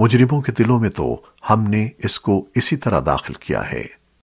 مجرموں کے دلوں میں تو ہم نے اس کو اسی طرح داخل کیا ہے۔